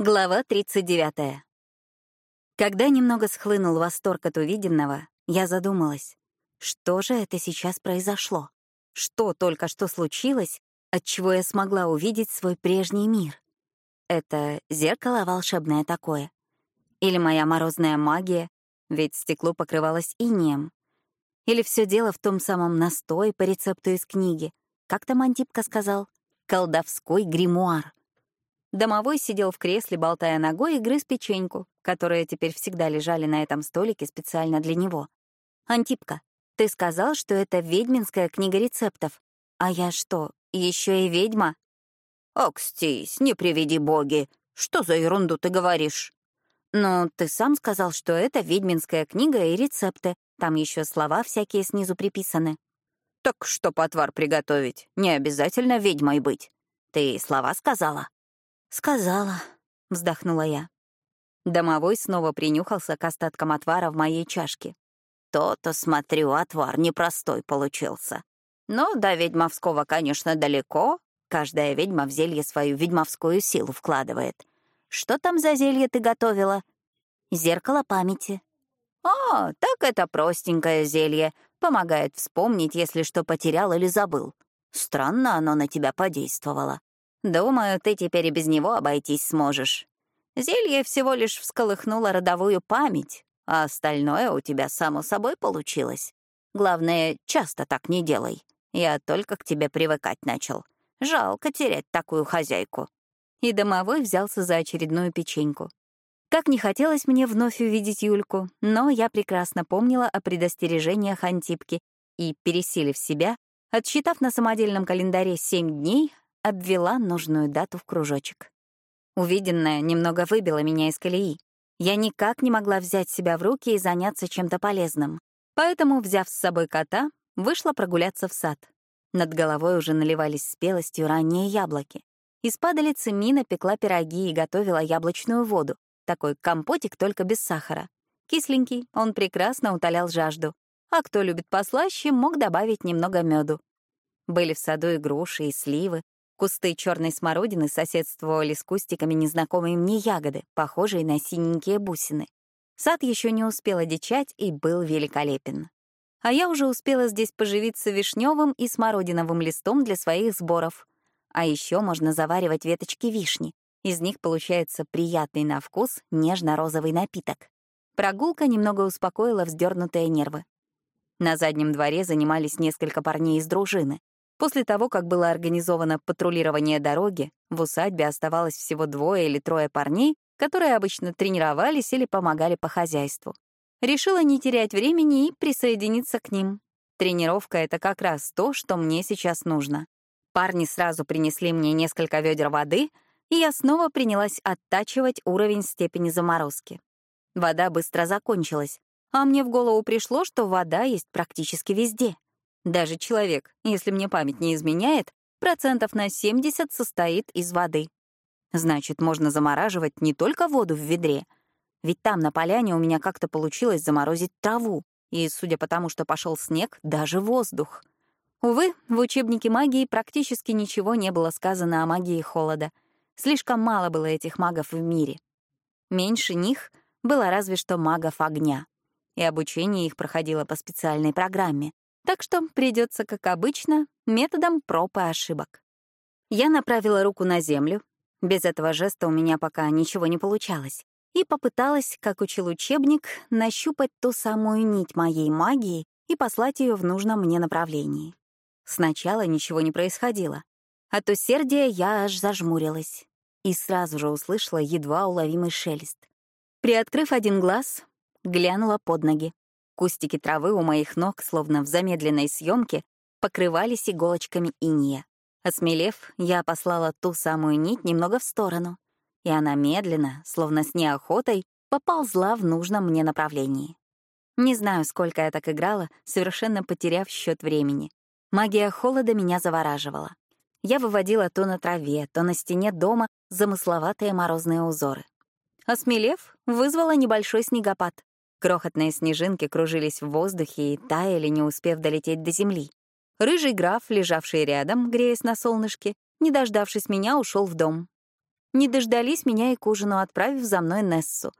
Глава 39. Когда немного схлынул восторг от увиденного, я задумалась, что же это сейчас произошло? Что только что случилось, от чего я смогла увидеть свой прежний мир? Это зеркало волшебное такое? Или моя морозная магия, ведь стекло покрывалось инеем? Или все дело в том самом настое по рецепту из книги? Как там Антипка сказал? Колдовской гримуар. Домовой сидел в кресле, болтая ногой, и грыз печеньку, которые теперь всегда лежали на этом столике специально для него. «Антипка, ты сказал, что это ведьминская книга рецептов. А я что, еще и ведьма?» «Окстись, не приведи боги. Что за ерунду ты говоришь?» «Ну, ты сам сказал, что это ведьминская книга и рецепты. Там еще слова всякие снизу приписаны». «Так что отвар приготовить? Не обязательно ведьмой быть. Ты слова сказала?» «Сказала», — вздохнула я. Домовой снова принюхался к остаткам отвара в моей чашке. «То-то, смотрю, отвар непростой получился. Но до ведьмовского, конечно, далеко. Каждая ведьма в зелье свою ведьмовскую силу вкладывает. Что там за зелье ты готовила?» «Зеркало памяти». «А, так это простенькое зелье. Помогает вспомнить, если что потерял или забыл. Странно оно на тебя подействовало. Думаю, ты теперь и без него обойтись сможешь. Зелье всего лишь всколыхнуло родовую память, а остальное у тебя само собой получилось. Главное, часто так не делай. Я только к тебе привыкать начал. Жалко терять такую хозяйку». И домовой взялся за очередную печеньку. Как не хотелось мне вновь увидеть Юльку, но я прекрасно помнила о предостережениях Антипки и, пересилив себя, отсчитав на самодельном календаре семь дней, обвела нужную дату в кружочек. Увиденное немного выбило меня из колеи. Я никак не могла взять себя в руки и заняться чем-то полезным. Поэтому, взяв с собой кота, вышла прогуляться в сад. Над головой уже наливались спелостью ранние яблоки. Из падалицы Мина пекла пироги и готовила яблочную воду. Такой компотик только без сахара. Кисленький, он прекрасно утолял жажду. А кто любит послаще, мог добавить немного меду. Были в саду и груши, и сливы, Кусты черной смородины соседствовали с кустиками незнакомой мне ягоды, похожей на синенькие бусины. Сад еще не успел одичать и был великолепен. А я уже успела здесь поживиться вишневым и смородиновым листом для своих сборов. А еще можно заваривать веточки вишни. Из них получается приятный на вкус нежно-розовый напиток. Прогулка немного успокоила вздернутые нервы. На заднем дворе занимались несколько парней из дружины. После того, как было организовано патрулирование дороги, в усадьбе оставалось всего двое или трое парней, которые обычно тренировались или помогали по хозяйству. Решила не терять времени и присоединиться к ним. Тренировка — это как раз то, что мне сейчас нужно. Парни сразу принесли мне несколько ведер воды, и я снова принялась оттачивать уровень степени заморозки. Вода быстро закончилась, а мне в голову пришло, что вода есть практически везде — даже человек, если мне память не изменяет, процентов на 70 состоит из воды. Значит, можно замораживать не только воду в ведре. Ведь там, на поляне, у меня как-то получилось заморозить траву. И, судя по тому, что пошел снег, даже воздух. Увы, в учебнике магии практически ничего не было сказано о магии холода. Слишком мало было этих магов в мире. Меньше них было разве что магов огня. И обучение их проходило по специальной программе. Так что придется, как обычно, методом проб и ошибок. Я направила руку на землю. Без этого жеста у меня пока ничего не получалось. И попыталась, как учил учебник, нащупать ту самую нить моей магии и послать ее в нужном мне направлении. Сначала ничего не происходило. От усердия я аж зажмурилась и сразу же услышала едва уловимый шелест. Приоткрыв один глаз, глянула под ноги. Кустики травы у моих ног, словно в замедленной съемке, покрывались иголочками инея. Осмелев, я послала ту самую нить немного в сторону, и она медленно, словно с неохотой, поползла в нужном мне направлении. Не знаю, сколько я так играла, совершенно потеряв счет времени. Магия холода меня завораживала. Я выводила то на траве, то на стене дома замысловатые морозные узоры. Осмелев, вызвала небольшой снегопад. Крохотные снежинки кружились в воздухе и таяли, не успев долететь до земли. Рыжий граф, лежавший рядом, греясь на солнышке, не дождавшись меня, ушел в дом. Не дождались меня и к ужину, отправив за мной Нессу.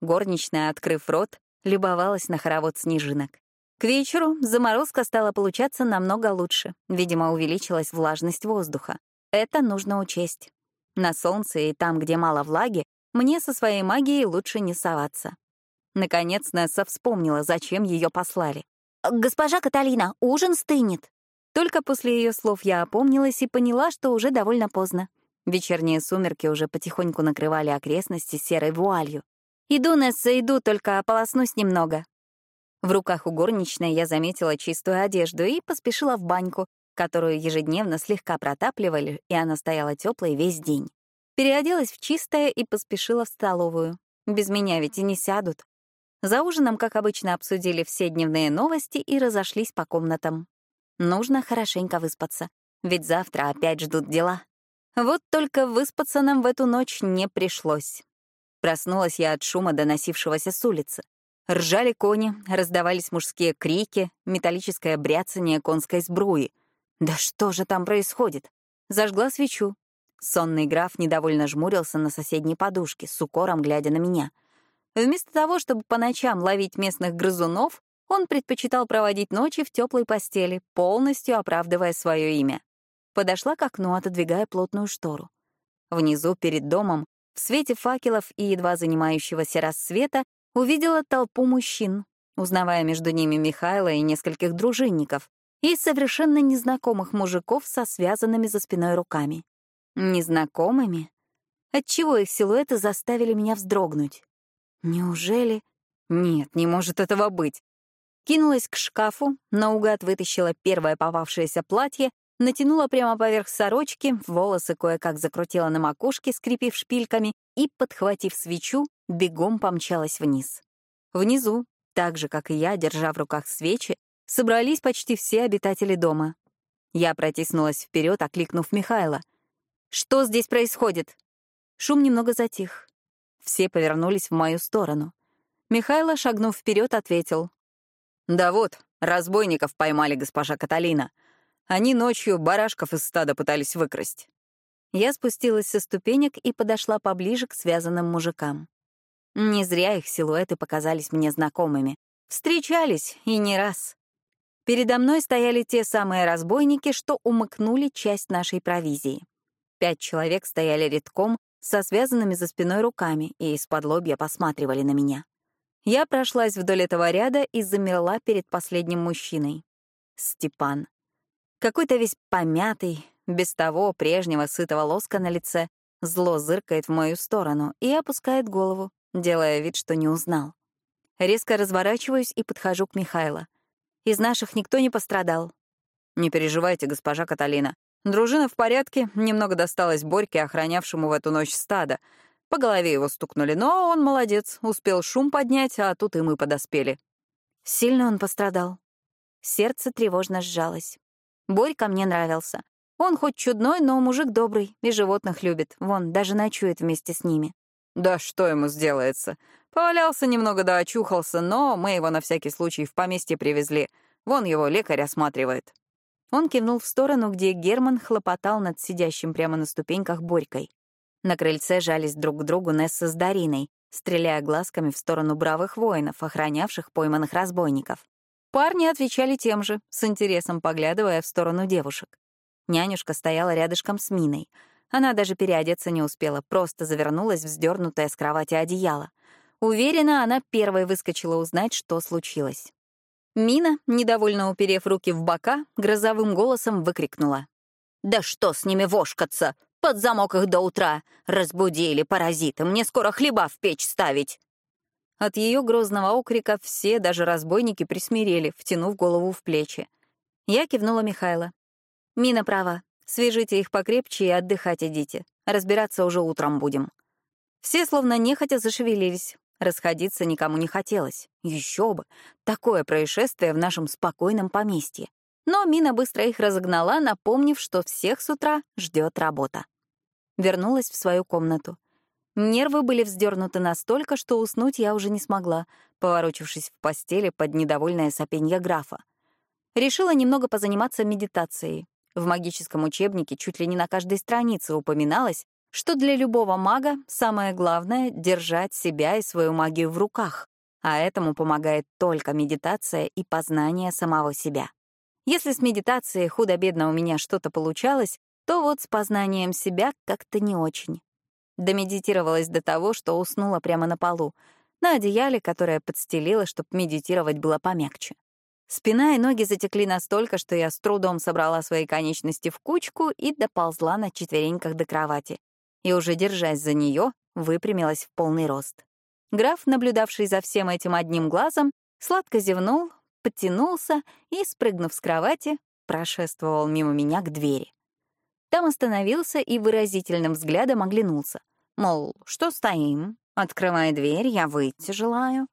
Горничная, открыв рот, любовалась на хоровод снежинок. К вечеру заморозка стала получаться намного лучше. Видимо, увеличилась влажность воздуха. Это нужно учесть. На солнце и там, где мало влаги, мне со своей магией лучше не соваться. Наконец Несса вспомнила, зачем ее послали. «Госпожа Каталина, ужин стынет». Только после ее слов я опомнилась и поняла, что уже довольно поздно. Вечерние сумерки уже потихоньку накрывали окрестности серой вуалью. «Иду, Несса, иду, только ополоснусь немного». В руках у горничной я заметила чистую одежду и поспешила в баньку, которую ежедневно слегка протапливали, и она стояла теплой весь день. Переоделась в чистое и поспешила в столовую. Без меня ведь и не сядут. За ужином, как обычно, обсудили все дневные новости и разошлись по комнатам. Нужно хорошенько выспаться, ведь завтра опять ждут дела. Вот только выспаться нам в эту ночь не пришлось. Проснулась я от шума, доносившегося с улицы. Ржали кони, раздавались мужские крики, металлическое бряцание конской сбруи. Да что же там происходит? Зажгла свечу. Сонный граф недовольно жмурился на соседней подушке, с укором глядя на меня — Вместо того, чтобы по ночам ловить местных грызунов, он предпочитал проводить ночи в теплой постели, полностью оправдывая свое имя. Подошла к окну, отодвигая плотную штору. Внизу, перед домом, в свете факелов и едва занимающегося рассвета, увидела толпу мужчин, узнавая между ними Михайла и нескольких дружинников, и совершенно незнакомых мужиков со связанными за спиной руками. Незнакомыми? Отчего их силуэты заставили меня вздрогнуть? Неужели? Нет, не может этого быть. Кинулась к шкафу, наугад вытащила первое попавшееся платье, натянула прямо поверх сорочки, волосы кое-как закрутила на макушке, скрипив шпильками, и, подхватив свечу, бегом помчалась вниз. Внизу, так же, как и я, держа в руках свечи, собрались почти все обитатели дома. Я протиснулась вперед, окликнув Михайла. «Что здесь происходит?» Шум немного затих. Все повернулись в мою сторону. Михайло, шагнув вперед, ответил. «Да вот, разбойников поймали, госпожа Каталина. Они ночью барашков из стада пытались выкрасть». Я спустилась со ступенек и подошла поближе к связанным мужикам. Не зря их силуэты показались мне знакомыми. Встречались, и не раз. Передо мной стояли те самые разбойники, что умыкнули часть нашей провизии. Пять человек стояли редком, со связанными за спиной руками и из-под лобья посматривали на меня. Я прошлась вдоль этого ряда и замерла перед последним мужчиной. Степан. Какой-то весь помятый, без того прежнего сытого лоска на лице, зло зыркает в мою сторону и опускает голову, делая вид, что не узнал. Резко разворачиваюсь и подхожу к Михайло. Из наших никто не пострадал. «Не переживайте, госпожа Каталина. Дружина в порядке, немного досталось Борьке, охранявшему в эту ночь стадо. По голове его стукнули, но он молодец, успел шум поднять, а тут и мы подоспели. Сильно он пострадал. Сердце тревожно сжалось. Борька мне нравился. Он хоть чудной, но мужик добрый и животных любит. Вон, даже ночует вместе с ними. Да что ему сделается? Повалялся немного да очухался, но мы его на всякий случай в поместье привезли. Вон его лекарь осматривает. Он кивнул в сторону, где Герман хлопотал над сидящим прямо на ступеньках Борькой. На крыльце жались друг к другу Несса с Дариной, стреляя глазками в сторону бравых воинов, охранявших пойманных разбойников. Парни отвечали тем же, с интересом поглядывая в сторону девушек. Нянюшка стояла рядышком с Миной. Она даже переодеться не успела, просто завернулась в вздернутое с кровати одеяло. Уверена, она первой выскочила узнать, что случилось. Мина, недовольно уперев руки в бока, грозовым голосом выкрикнула. «Да что с ними вошкаться? Под замок их до утра! Разбудили паразиты, мне скоро хлеба в печь ставить!» От ее грозного окрика все, даже разбойники, присмирели, втянув голову в плечи. Я кивнула Михайла. «Мина права. Свяжите их покрепче и отдыхать идите. Разбираться уже утром будем». Все словно нехотя зашевелились, Расходиться никому не хотелось. Еще бы. Такое происшествие в нашем спокойном поместье. Но Мина быстро их разогнала, напомнив, что всех с утра ждет работа. Вернулась в свою комнату. Нервы были вздернуты настолько, что уснуть я уже не смогла, поворочившись в постели под недовольное сопенье графа. Решила немного позаниматься медитацией. В магическом учебнике чуть ли не на каждой странице упоминалось, что для любого мага самое главное — держать себя и свою магию в руках, а этому помогает только медитация и познание самого себя. Если с медитацией худо-бедно у меня что-то получалось, то вот с познанием себя как-то не очень. Домедитировалась до того, что уснула прямо на полу, на одеяле, которое подстелила, чтобы медитировать было помягче. Спина и ноги затекли настолько, что я с трудом собрала свои конечности в кучку и доползла на четвереньках до кровати и, уже держась за нее, выпрямилась в полный рост. Граф, наблюдавший за всем этим одним глазом, сладко зевнул, подтянулся и, спрыгнув с кровати, прошествовал мимо меня к двери. Там остановился и выразительным взглядом оглянулся. Мол, что стоим? Открывай дверь, я выйти желаю.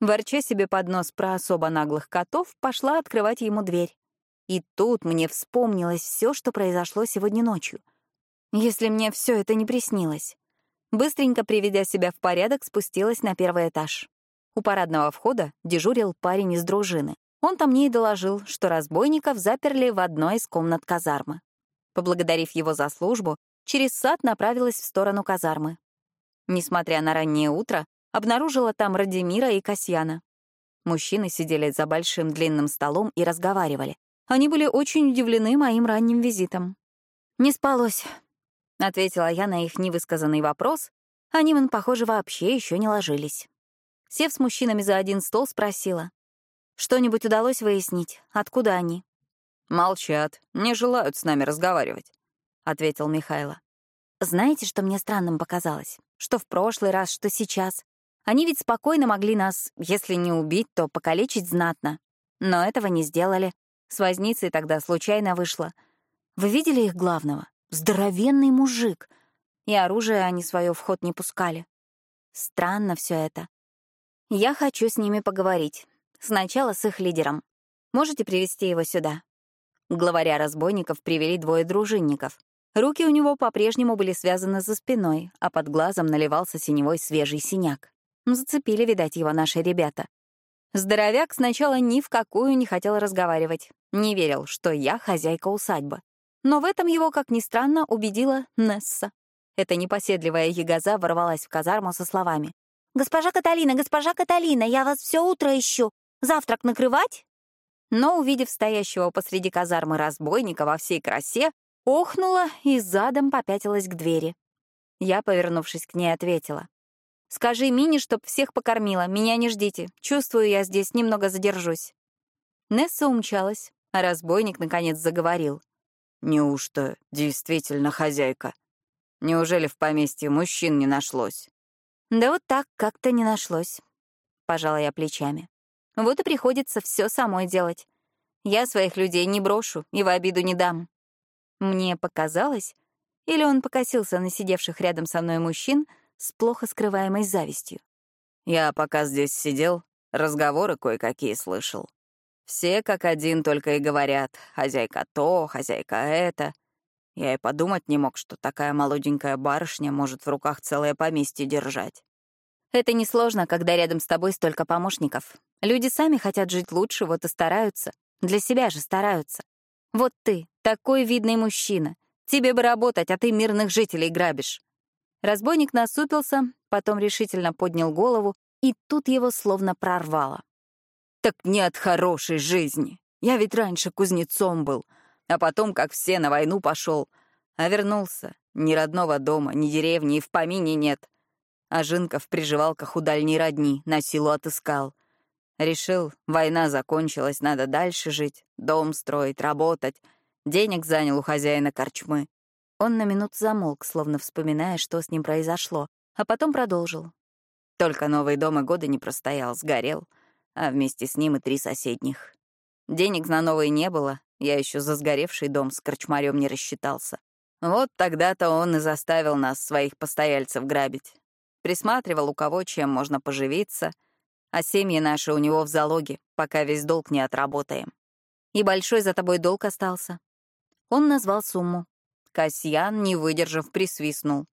Ворча себе под нос про особо наглых котов, пошла открывать ему дверь. И тут мне вспомнилось все, что произошло сегодня ночью — если мне все это не приснилось. Быстренько приведя себя в порядок, спустилась на первый этаж. У парадного входа дежурил парень из дружины. Он там мне и доложил, что разбойников заперли в одной из комнат казармы. Поблагодарив его за службу, через сад направилась в сторону казармы. Несмотря на раннее утро, обнаружила там Радимира и Касьяна. Мужчины сидели за большим длинным столом и разговаривали. Они были очень удивлены моим ранним визитом. «Не спалось», — ответила я на их невысказанный вопрос. Они, вон, похоже, вообще еще не ложились. Сев с мужчинами за один стол, спросила. «Что-нибудь удалось выяснить? Откуда они?» «Молчат, не желают с нами разговаривать», — ответил Михайло. «Знаете, что мне странным показалось? Что в прошлый раз, что сейчас. Они ведь спокойно могли нас, если не убить, то покалечить знатно. Но этого не сделали. С возницей тогда случайно вышло. Вы видели их главного? Здоровенный мужик. И оружие они свое в ход не пускали. Странно все это. Я хочу с ними поговорить. Сначала с их лидером. Можете привести его сюда?» Главаря разбойников привели двое дружинников. Руки у него по-прежнему были связаны за спиной, а под глазом наливался синевой свежий синяк. Зацепили, видать, его наши ребята. Здоровяк сначала ни в какую не хотел разговаривать. Не верил, что я хозяйка усадьбы. Но в этом его, как ни странно, убедила Несса. Эта непоседливая ягоза ворвалась в казарму со словами. «Госпожа Каталина, госпожа Каталина, я вас все утро ищу. Завтрак накрывать?» Но, увидев стоящего посреди казармы разбойника во всей красе, охнула и задом попятилась к двери. Я, повернувшись к ней, ответила. «Скажи Мине, чтоб всех покормила, меня не ждите. Чувствую, я здесь немного задержусь». Несса умчалась, а разбойник, наконец, заговорил. Неужто действительно хозяйка? Неужели в поместье мужчин не нашлось? Да вот так как-то не нашлось. Пожала я плечами. Вот и приходится все самой делать. Я своих людей не брошу и в обиду не дам. Мне показалось, или он покосился на сидевших рядом со мной мужчин с плохо скрываемой завистью. Я пока здесь сидел, разговоры кое-какие слышал. Все как один только и говорят «хозяйка то, хозяйка это». Я и подумать не мог, что такая молоденькая барышня может в руках целое поместье держать. Это несложно, когда рядом с тобой столько помощников. Люди сами хотят жить лучше, вот и стараются. Для себя же стараются. Вот ты, такой видный мужчина. Тебе бы работать, а ты мирных жителей грабишь. Разбойник насупился, потом решительно поднял голову, и тут его словно прорвало. Так не от хорошей жизни. Я ведь раньше кузнецом был, а потом, как все, на войну пошел. А вернулся. Ни родного дома, ни деревни и в помине нет. А Жинка в приживалках у дальней родни на силу отыскал. Решил, война закончилась, надо дальше жить, дом строить, работать. Денег занял у хозяина корчмы. Он на минут замолк, словно вспоминая, что с ним произошло, а потом продолжил. Только новый дом и года не простоял, сгорел а вместе с ним и три соседних. Денег на новые не было, я еще за сгоревший дом с корчмарем не рассчитался. Вот тогда-то он и заставил нас, своих постояльцев, грабить. Присматривал, у кого чем можно поживиться, а семьи наши у него в залоге, пока весь долг не отработаем. И большой за тобой долг остался. Он назвал сумму. Касьян, не выдержав, присвистнул.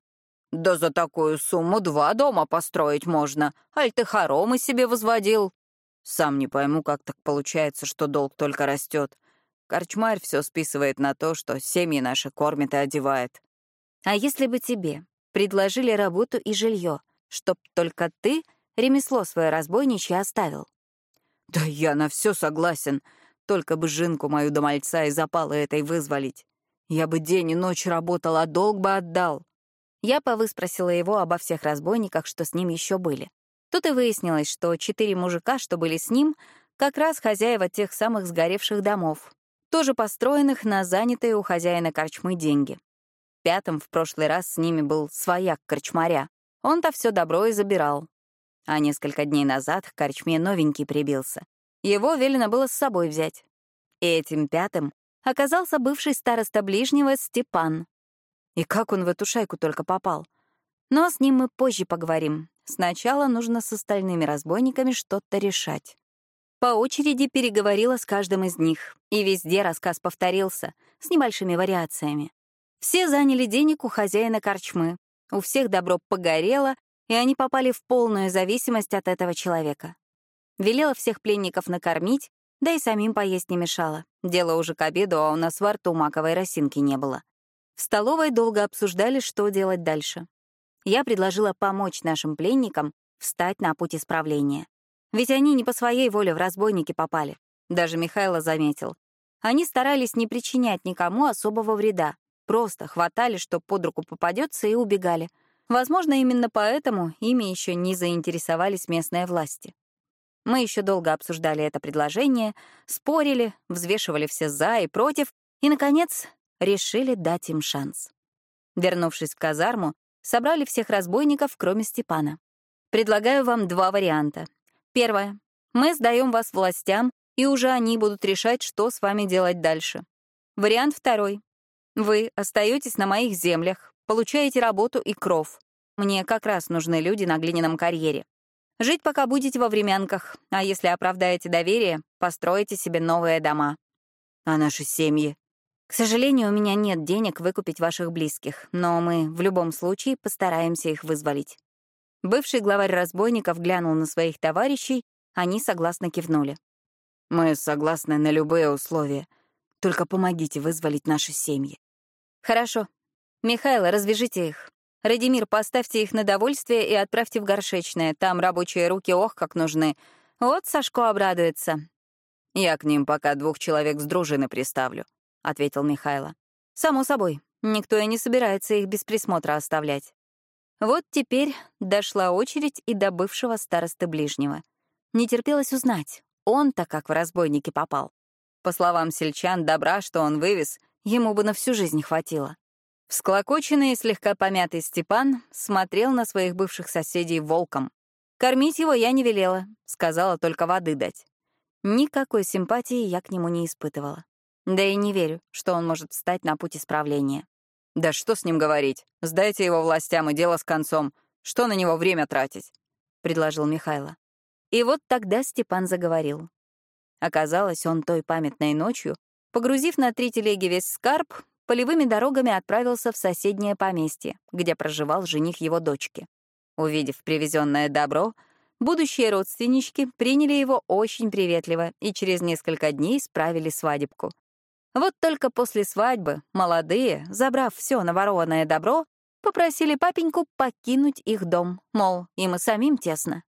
«Да за такую сумму два дома построить можно. Аль ты хоромы себе возводил. Сам не пойму, как так получается, что долг только растет. Корчмарь все списывает на то, что семьи наши кормит и одевает. А если бы тебе предложили работу и жилье, чтоб только ты ремесло свое разбойничье оставил? Да я на все согласен, только бы жинку мою до мальца и запалы этой вызволить. Я бы день и ночь работал, а долг бы отдал. Я повыспросила его обо всех разбойниках, что с ним еще были. Тут и выяснилось, что четыре мужика, что были с ним, как раз хозяева тех самых сгоревших домов, тоже построенных на занятые у хозяина корчмы деньги. Пятым в прошлый раз с ними был свояк корчмаря. Он-то все добро и забирал. А несколько дней назад к корчме новенький прибился. Его велено было с собой взять. И этим пятым оказался бывший староста ближнего Степан. И как он в эту шайку только попал. Но с ним мы позже поговорим. Сначала нужно с остальными разбойниками что-то решать. По очереди переговорила с каждым из них, и везде рассказ повторился, с небольшими вариациями. Все заняли денег у хозяина корчмы, у всех добро погорело, и они попали в полную зависимость от этого человека. Велела всех пленников накормить, да и самим поесть не мешало. Дело уже к обеду, а у нас во рту маковой росинки не было. В столовой долго обсуждали, что делать дальше. Я предложила помочь нашим пленникам встать на путь исправления. Ведь они не по своей воле в разбойники попали. Даже Михайло заметил. Они старались не причинять никому особого вреда. Просто хватали, что под руку попадется, и убегали. Возможно, именно поэтому ими еще не заинтересовались местные власти. Мы еще долго обсуждали это предложение, спорили, взвешивали все «за» и «против», и, наконец, решили дать им шанс. Вернувшись в казарму, собрали всех разбойников, кроме Степана. Предлагаю вам два варианта. Первое. Мы сдаем вас властям, и уже они будут решать, что с вами делать дальше. Вариант второй. Вы остаетесь на моих землях, получаете работу и кров. Мне как раз нужны люди на глиняном карьере. Жить пока будете во времянках, а если оправдаете доверие, построите себе новые дома. А наши семьи? К сожалению, у меня нет денег выкупить ваших близких, но мы в любом случае постараемся их вызволить. Бывший главарь разбойников глянул на своих товарищей, они согласно кивнули. «Мы согласны на любые условия. Только помогите вызволить наши семьи». «Хорошо. Михайло, развяжите их. Радимир, поставьте их на довольствие и отправьте в горшечное. Там рабочие руки ох как нужны. Вот Сашко обрадуется». «Я к ним пока двух человек с дружины приставлю», — ответил Михайло. «Само собой. Никто и не собирается их без присмотра оставлять. Вот теперь дошла очередь и до бывшего старосты ближнего. Не терпелось узнать, он-то как в разбойники попал. По словам сельчан, добра, что он вывез, ему бы на всю жизнь хватило. Всклокоченный и слегка помятый Степан смотрел на своих бывших соседей волком. Кормить его я не велела, сказала только воды дать. Никакой симпатии я к нему не испытывала. Да и не верю, что он может встать на путь исправления. Да что с ним говорить? Сдайте его властям, и дело с концом. Что на него время тратить?» — предложил Михайло. И вот тогда Степан заговорил. Оказалось, он той памятной ночью, погрузив на три телеги весь скарб, полевыми дорогами отправился в соседнее поместье, где проживал жених его дочки. Увидев привезенное добро, будущие родственнички приняли его очень приветливо и через несколько дней справили свадебку. Вот только после свадьбы молодые, забрав все наворованное добро, попросили папеньку покинуть их дом, мол, им и самим тесно.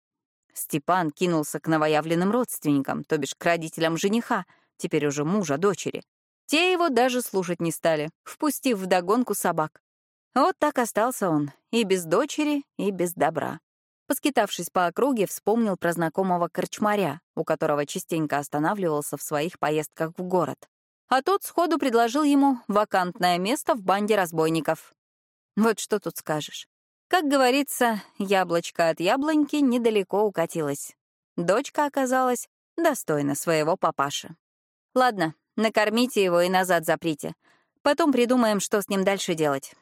Степан кинулся к новоявленным родственникам, то бишь к родителям жениха, теперь уже мужа дочери. Те его даже слушать не стали, впустив вдогонку собак. Вот так остался он, и без дочери, и без добра. Поскитавшись по округе, вспомнил про знакомого корчмаря, у которого частенько останавливался в своих поездках в город а тот сходу предложил ему вакантное место в банде разбойников. Вот что тут скажешь. Как говорится, яблочко от яблоньки недалеко укатилось. Дочка оказалась достойна своего папаши. Ладно, накормите его и назад заприте. Потом придумаем, что с ним дальше делать.